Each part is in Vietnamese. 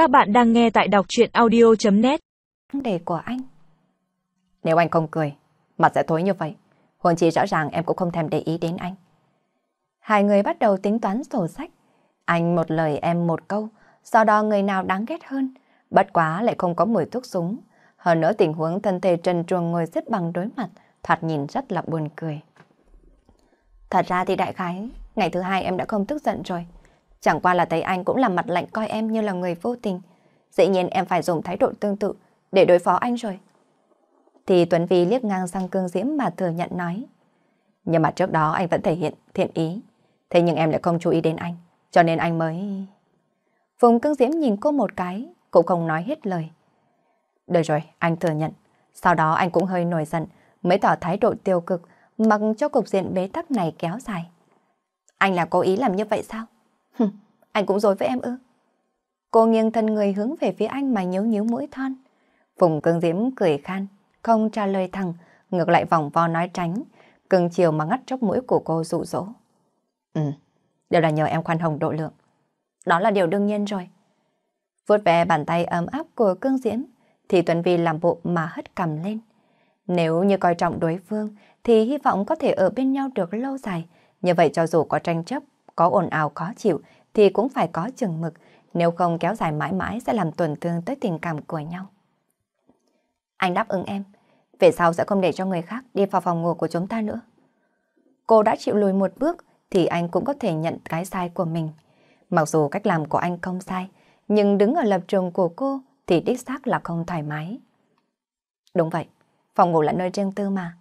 Các bạn đang nghe tại đọc chuyện audio.net Vấn đề của anh Nếu anh không cười, mặt sẽ tối như vậy. huân chi rõ ràng em cũng không thèm để ý đến anh. Hai người bắt đầu tính toán sổ sách. Anh một lời em một câu, sau đó người nào đáng ghét hơn. Bất quá lại không có mùi thuốc súng. Hơn nữa tình huống thân thể trần truồng ngồi xếp bằng đối mặt, thoạt nhìn rất là buồn cười. Thật ra thì đại khái, ngày thứ hai em đã không tức giận rồi. Chẳng qua là thấy anh cũng làm mặt lạnh coi em như là người vô tình. Dĩ nhiên em phải dùng thái độ tương tự để đối phó anh rồi. Thì Tuấn Vi liếc ngang sang cương diễm mà thừa nhận nói. Nhưng mà trước đó anh vẫn thể hiện thiện ý. Thế nhưng em lại không chú ý đến anh. Cho nên anh mới... Phùng cương diễm nhìn cô một cái, cũng không nói hết lời. Được rồi, anh thừa nhận. Sau đó anh cũng hơi nổi giận, mới tỏ thái độ tiêu cực, mặc cho cục diện bế tắc này kéo dài. Anh là cố ý làm như vậy sao? Anh cũng dối với em ư? Cô nghiêng thân người hướng về phía anh mà nhíu nhíu mũi thon. Phùng cương diễm cười khan, không trả lời thẳng, ngược lại vòng vo nói tránh, cưng chiều mà ngắt chốc mũi của cô dụ dỗ. Ừ, đều là nhờ em khoan hồng độ lượng. Đó là điều đương nhiên rồi. Vuốt ve bàn tay ấm áp của cương diễm, thì Tuấn Vi làm bộ mà hất cầm lên. Nếu như coi trọng đối phương, thì hy vọng có thể ở bên nhau được lâu dài. Như vậy cho dù có tranh chấp, có ồn ào khó chịu, thì cũng phải có chừng mực, nếu không kéo dài mãi mãi sẽ làm tổn thương tới tình cảm của nhau. Anh đáp ứng em, về sau sẽ không để cho người khác đi vào phòng ngủ của chúng ta nữa. Cô đã chịu lùi một bước, thì anh cũng có thể nhận cái sai của mình. Mặc dù cách làm của anh không sai, nhưng đứng ở lập trường của cô thì đích xác là không thoải mái. Đúng vậy, phòng ngủ là nơi riêng tư mà.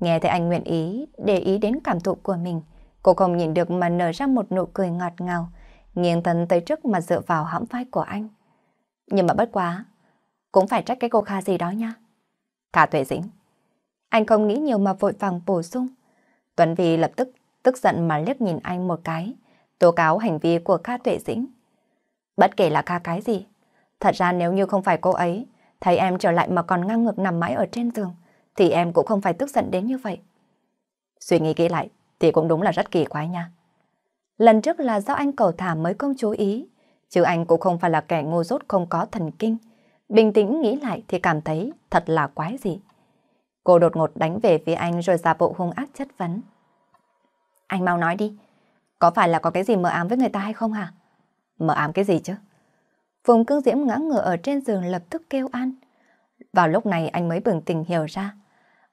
Nghe thấy anh nguyện ý để ý đến cảm thụ của mình, cô không nhìn được mà nở ra một nụ cười ngọt ngào, nghiêng thân tới trước mà dựa vào hõm vai của anh. Nhưng mà bất quá, cũng phải trách cái cô Kha gì đó nha. Kha Tuệ Dĩnh. Anh không nghĩ nhiều mà vội vàng bổ sung. Tuấn Vi lập tức tức giận mà liếc nhìn anh một cái, tố cáo hành vi của Kha Tuệ Dĩnh. Bất kể là Kha cái gì, thật ra nếu như không phải cô ấy, thấy em trở lại mà còn ngang ngược nằm mãi ở trên giường, thì em cũng không phải tức giận đến như vậy. Suy nghĩ kỹ lại, thì cũng đúng là rất kỳ quái nha. Lần trước là do anh cầu thả mới không chú ý, chứ anh cũng không phải là kẻ ngu dốt không có thần kinh. Bình tĩnh nghĩ lại thì cảm thấy thật là quái gì. Cô đột ngột đánh về phía anh rồi giả bộ hung ác chất vấn. Anh mau nói đi, có phải là có cái gì mờ ám với người ta hay không hả? Mờ ám cái gì chứ? Phùng cương diễm ngã ngửa ở trên giường lập tức kêu an. Vào lúc này anh mới bừng tỉnh hiểu ra.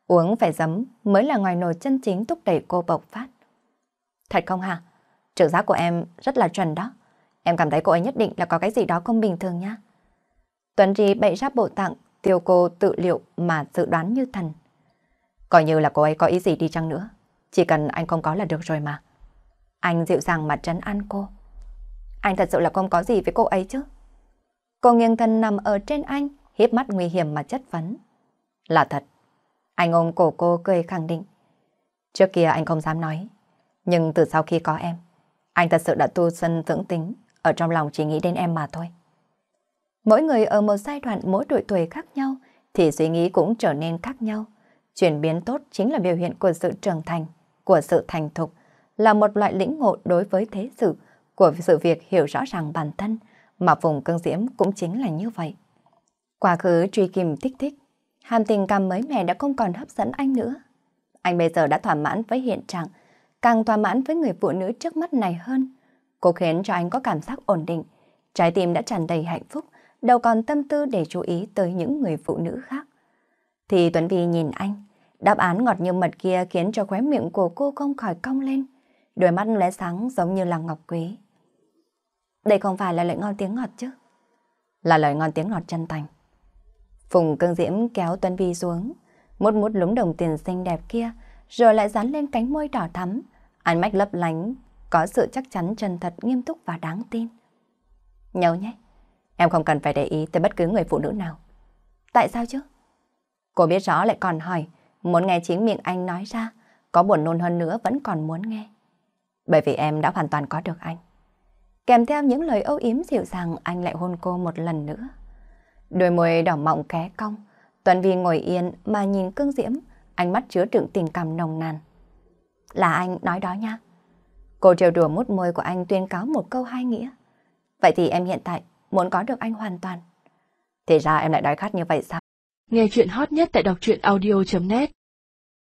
Uống phải giấm mới là ngoài nồi chân chính thúc đẩy cô bộc phát. Thật không hả? Trực giác của em rất là chuẩn đó. Em cảm thấy cô ấy nhất định là có cái gì đó không bình thường nhá. Tuấn Ri bậy ra bộ tặng, tiêu cô tự liệu mà dự đoán như thần. Coi như là cô ấy có ý gì đi chăng nữa. Chỉ cần anh không có là được rồi mà. Anh dịu dàng mà trấn an cô. Anh thật sự là không có gì với cô ấy chứ. Cô nghiêng thân nằm ở trên anh, hiếp mắt nguy hiểm mà chất vấn. Là thật. Anh ôm cổ cô cười khẳng định. Trước kia anh không dám nói. Nhưng từ sau khi có em, anh thật sự đã tu sân dưỡng tính, ở trong lòng chỉ nghĩ đến em mà thôi. Mỗi người ở một giai đoạn mỗi độ tuổi khác nhau, thì suy nghĩ cũng trở nên khác nhau. Chuyển biến tốt chính là biểu hiện của sự trưởng thành, của sự thành thục, là một loại lĩnh ngộ đối với thế sự, của sự việc hiểu rõ ràng bản thân, mà vùng cương diễm cũng chính là như vậy. Quá khứ truy kìm thích thích, hàm tình cảm mới mẻ đã không còn hấp dẫn anh nữa. Anh bây giờ đã thỏa mãn với hiện trạng, càng thỏa mãn với người phụ nữ trước mắt này hơn. Cô khiến cho anh có cảm giác ổn định, trái tim đã tràn đầy hạnh phúc, đâu còn tâm tư để chú ý tới những người phụ nữ khác. Thì Tuấn Vi nhìn anh, đáp án ngọt như mật kia khiến cho khóe miệng của cô không khỏi cong lên, đôi mắt lóe sáng giống như là ngọc quý. Đây không phải là lời ngon tiếng ngọt chứ? Là lời ngon tiếng ngọt chân thành. Phùng cương diễm kéo Tuấn Vi xuống, mút mút lúng đồng tiền xinh đẹp kia, rồi lại dán lên cánh môi đỏ thắm, ánh mắt lấp lánh, có sự chắc chắn chân thật nghiêm túc và đáng tin. Nhớ nhé, em không cần phải để ý tới bất cứ người phụ nữ nào. Tại sao chứ? Cô biết rõ lại còn hỏi, muốn nghe chính miệng anh nói ra, có buồn nôn hơn nữa vẫn còn muốn nghe. Bởi vì em đã hoàn toàn có được anh. Kèm theo những lời âu yếm dịu dàng, anh lại hôn cô một lần nữa. Đôi môi đỏ mọng ké cong, Tuấn Vi ngồi yên mà nhìn cương diễm, ánh mắt chứa đựng tình cảm nồng nàn. Là anh nói đó nha. Cô trêu đùa mút môi của anh tuyên cáo một câu hai nghĩa. Vậy thì em hiện tại muốn có được anh hoàn toàn. Thì ra em lại đói khát như vậy sao? Nghe chuyện hot nhất tại đọc truyện audio.net